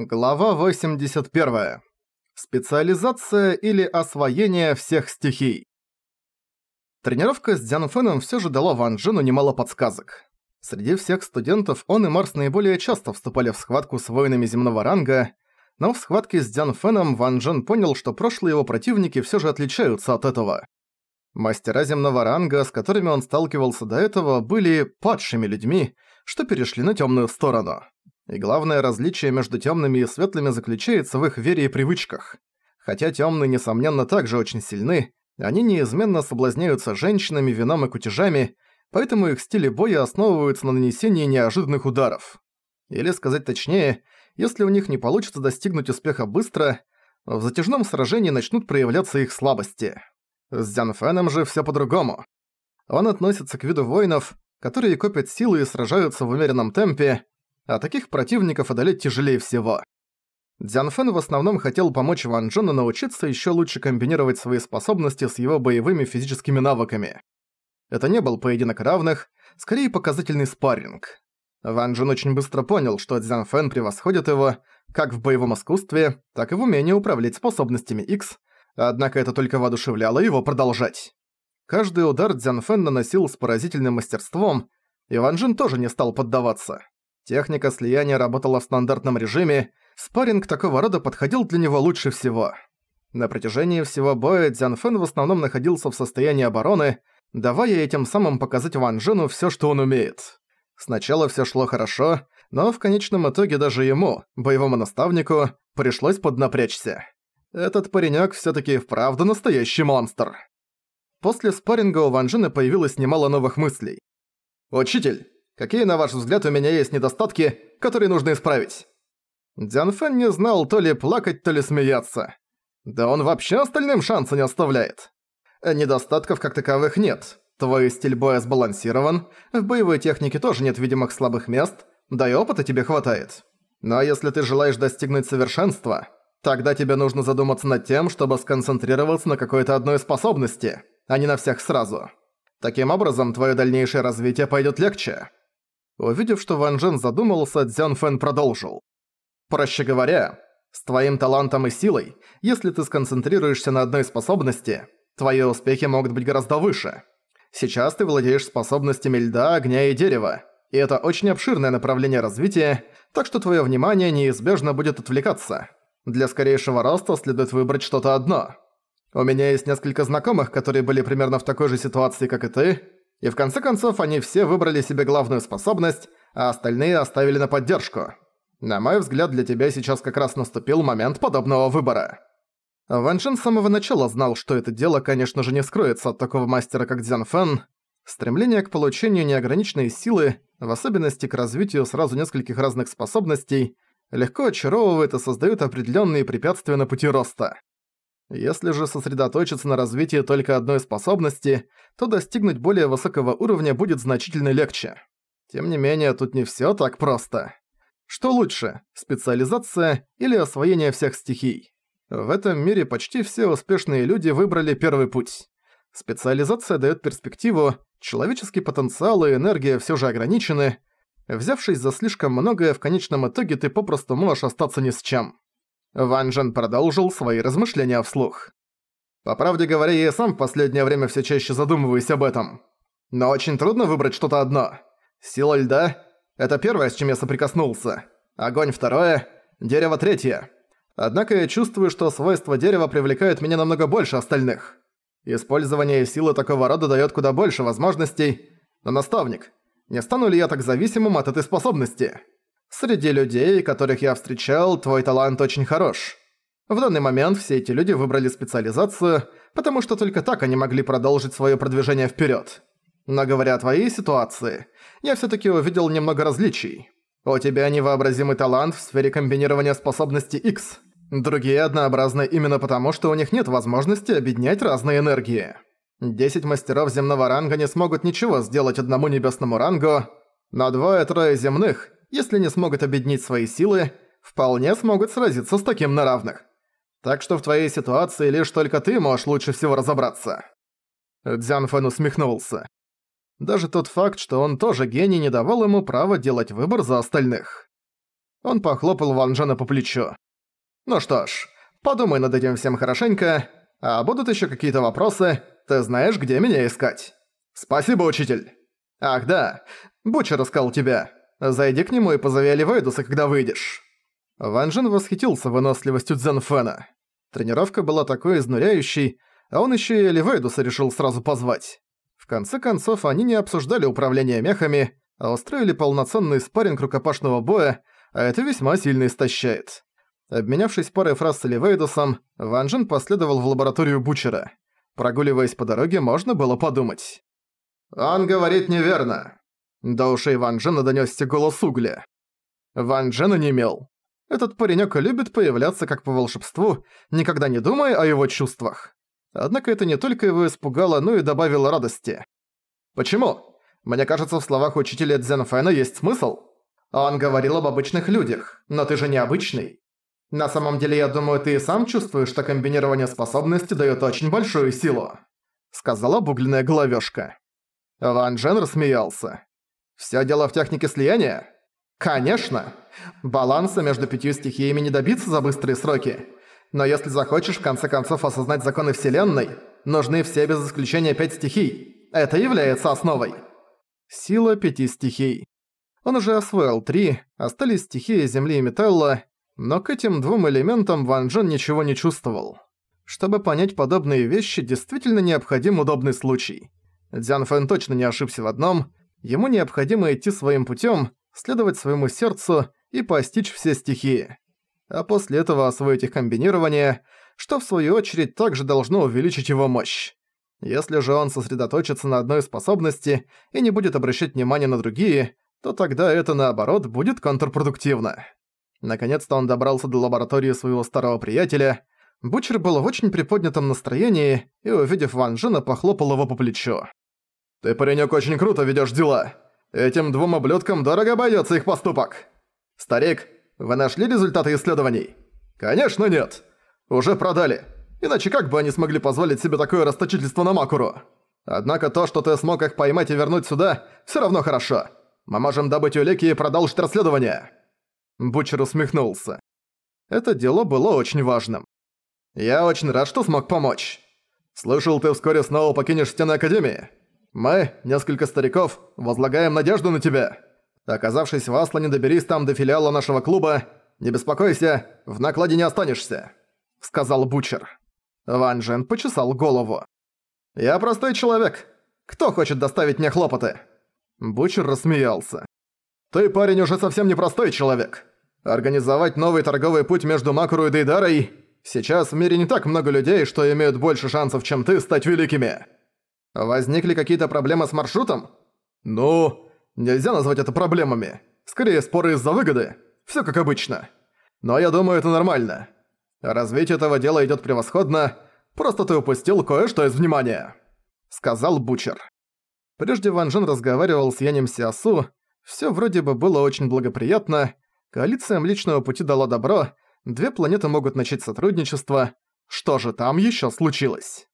Глава 81. Специализация или освоение всех стихий. Тренировка с Дзян Фэном всё же дала Ван Джену немало подсказок. Среди всех студентов он и Марс наиболее часто вступали в схватку с воинами земного ранга, но в схватке с Дзян Фэном Ван Джен понял, что прошлые его противники всё же отличаются от этого. Мастера земного ранга, с которыми он сталкивался до этого, были падшими людьми, что перешли на тёмную сторону. И главное различие между темными и светлыми заключается в их вере и привычках. Хотя темные, несомненно, также очень сильны, они неизменно соблазняются женщинами, вином и кутежами, поэтому их стили боя основываются на нанесении неожиданных ударов. Или сказать точнее, если у них не получится достигнуть успеха быстро, в затяжном сражении начнут проявляться их слабости. С Дзянфеном же всё по-другому. Он относится к виду воинов, которые копят силы и сражаются в умеренном темпе, а таких противников одолеть тяжелее всего. Дзян Фэн в основном хотел помочь Ван Джену научиться еще лучше комбинировать свои способности с его боевыми физическими навыками. Это не был поединок равных, скорее показательный спарринг. Ван Джен очень быстро понял, что Дзян Фэн превосходит его как в боевом искусстве, так и в умении управлять способностями X, однако это только воодушевляло его продолжать. Каждый удар Дзян Фэн наносил с поразительным мастерством, и Ван Джен тоже не стал поддаваться. Техника слияния работала в стандартном режиме, спарринг такого рода подходил для него лучше всего. На протяжении всего боя Дзян Фэн в основном находился в состоянии обороны, давая этим самым показать Ван Джену всё, что он умеет. Сначала всё шло хорошо, но в конечном итоге даже ему, боевому наставнику, пришлось поднапрячься. Этот паренёк всё-таки вправду настоящий монстр. После спарринга у Ван Джена появилось немало новых мыслей. «Учитель, Какие, на ваш взгляд, у меня есть недостатки, которые нужно исправить?» Дзян Фэн не знал то ли плакать, то ли смеяться. Да он вообще остальным шанса не оставляет. Недостатков как таковых нет. Твой стиль боя сбалансирован, в боевой технике тоже нет видимых слабых мест, да и опыта тебе хватает. Но если ты желаешь достигнуть совершенства, тогда тебе нужно задуматься над тем, чтобы сконцентрироваться на какой-то одной способности, а не на всех сразу. Таким образом, твое дальнейшее развитие пойдет легче. Увидев, что Ван Джен задумался, Дзян Фэн продолжил. «Проще говоря, с твоим талантом и силой, если ты сконцентрируешься на одной способности, твои успехи могут быть гораздо выше. Сейчас ты владеешь способностями льда, огня и дерева, и это очень обширное направление развития, так что твое внимание неизбежно будет отвлекаться. Для скорейшего роста следует выбрать что-то одно. У меня есть несколько знакомых, которые были примерно в такой же ситуации, как и ты, и в конце концов они все выбрали себе главную способность, а остальные оставили на поддержку. На мой взгляд, для тебя сейчас как раз наступил момент подобного выбора. Ван Джен с самого начала знал, что это дело, конечно же, не скроется от такого мастера, как Дзян Фэн. Стремление к получению неограниченной силы, в особенности к развитию сразу нескольких разных способностей, легко очаровывает и создает определенные препятствия на пути роста. Если же сосредоточиться на развитии только одной способности, то достигнуть более высокого уровня будет значительно легче. Тем не менее, тут не всё так просто. Что лучше, специализация или освоение всех стихий? В этом мире почти все успешные люди выбрали первый путь. Специализация даёт перспективу, человеческий потенциал и энергия всё же ограничены. Взявшись за слишком многое, в конечном итоге ты попросту можешь остаться ни с чем. Ван Джен продолжил свои размышления вслух. По правде говоря, я сам в последнее время все чаще задумываюсь об этом. Но очень трудно выбрать что-то одно. Сила льда – это первое, с чем я соприкоснулся. Огонь – второе. Дерево – третье. Однако я чувствую, что свойства дерева привлекают меня намного больше остальных. Использование силы такого рода дает куда больше возможностей. Но наставник, не стану ли я так зависимым от этой способности? Среди людей, которых я встречал, твой талант очень хорош. В данный момент все эти люди выбрали специализацию, потому что только так они могли продолжить свое продвижение вперед. Но говоря о твоей ситуации, я все таки увидел немного различий. У тебя невообразимый талант в сфере комбинирования способностей X. Другие однообразны именно потому, что у них нет возможности объединять разные энергии. Десять мастеров земного ранга не смогут ничего сделать одному небесному рангу, но двое-трое земных – если не смогут объединить свои силы, вполне смогут сразиться с таким на равных. Так что в твоей ситуации лишь только ты можешь лучше всего разобраться». Дзян Фэн усмехнулся. Даже тот факт, что он тоже гений, не давал ему права делать выбор за остальных. Он похлопал Ван Джена по плечу. «Ну что ж, подумай над этим всем хорошенько, а будут еще какие-то вопросы, ты знаешь, где меня искать. Спасибо, учитель. Ах да, Бучер искал тебя. Зайди к нему и позови Оливейдуса, когда выйдешь». Ван Джен восхитился выносливостью Дзенфена. Тренировка была такой изнуряющей, а он еще и Оливейдуса решил сразу позвать. В конце концов, они не обсуждали управление мехами, а устроили полноценный спарринг рукопашного боя, а это весьма сильно истощает. Обменявшись парой фраз с Оливейдусом, Ван Джен последовал в лабораторию Бучера. Прогуливаясь по дороге, можно было подумать. «Он говорит неверно!» До ушей Ван Джена донёсся голос угля. Ван Джен онемел. Этот паренёк любит появляться как по волшебству, никогда не думая о его чувствах. Однако это не только его испугало, но и добавило радости. «Почему? Мне кажется, в словах учителя Дзенфэна есть смысл. Он говорил об обычных людях, но ты же необычный. На самом деле, я думаю, ты и сам чувствуешь, что комбинирование способностей даёт очень большую силу», сказала бугленная головёшка. Ван Джен рассмеялся. «Всё дело в технике слияния?» «Конечно! Баланса между пятью стихиями не добиться за быстрые сроки. Но если захочешь в конце концов осознать законы Вселенной, нужны все без исключения пять стихий. Это является основой». Сила пяти стихий. Он уже освоил три, остались стихии земли и металла, но к этим двум элементам Ван Джен ничего не чувствовал. Чтобы понять подобные вещи, действительно необходим удобный случай. Дзян Фэн точно не ошибся в одном. Ему необходимо идти своим путем, следовать своему сердцу и постичь все стихии. А после этого освоить их комбинирование, что в свою очередь также должно увеличить его мощь. Если же он сосредоточится на одной способности и не будет обращать внимания на другие, то тогда это, наоборот, будет контрпродуктивно. Наконец-то он добрался до лаборатории своего старого приятеля. Бучер был в очень приподнятом настроении и, увидев Ван Джена, похлопал его по плечу. «Ты, паренек, очень круто ведёшь дела. Этим двум ублюдкам дорого обойдётся их поступок. Старик, вы нашли результаты исследований?» «Конечно нет. Уже продали. Иначе как бы они смогли позволить себе такое расточительство на Макуру? Однако то, что ты смог их поймать и вернуть сюда, всё равно хорошо. Мы можем добыть улики и продолжить расследование». Бучер усмехнулся. Это дело было очень важным. «Я очень рад, что смог помочь. Слышал, ты вскоре снова покинешь стены Академии. Мы, несколько стариков, возлагаем надежду на тебя. Оказавшись в Аслане, доберись там до филиала нашего клуба. Не беспокойся, в накладе не останешься», — сказал Бучер. Ван Джен почесал голову. «Я простой человек. Кто хочет доставить мне хлопоты?» Бучер рассмеялся. «Ты, парень, уже совсем не простой человек. Организовать новый торговый путь между Макуру и Дейдарой... Сейчас в мире не так много людей, что имеют больше шансов, чем ты, стать великими. Возникли какие-то проблемы с маршрутом? Ну, нельзя назвать это проблемами. Скорее, споры из-за выгоды. Всё как обычно. Но я думаю, это нормально. Развитие этого дела идёт превосходно, просто ты упустил кое-что из внимания», — сказал Бучер. Прежде Ван Джен разговаривал с Янем Сиасу, всё вроде бы было очень благоприятно, коалиция Млечного Пути дала добро, две планеты могут начать сотрудничество. Что же там ещё случилось?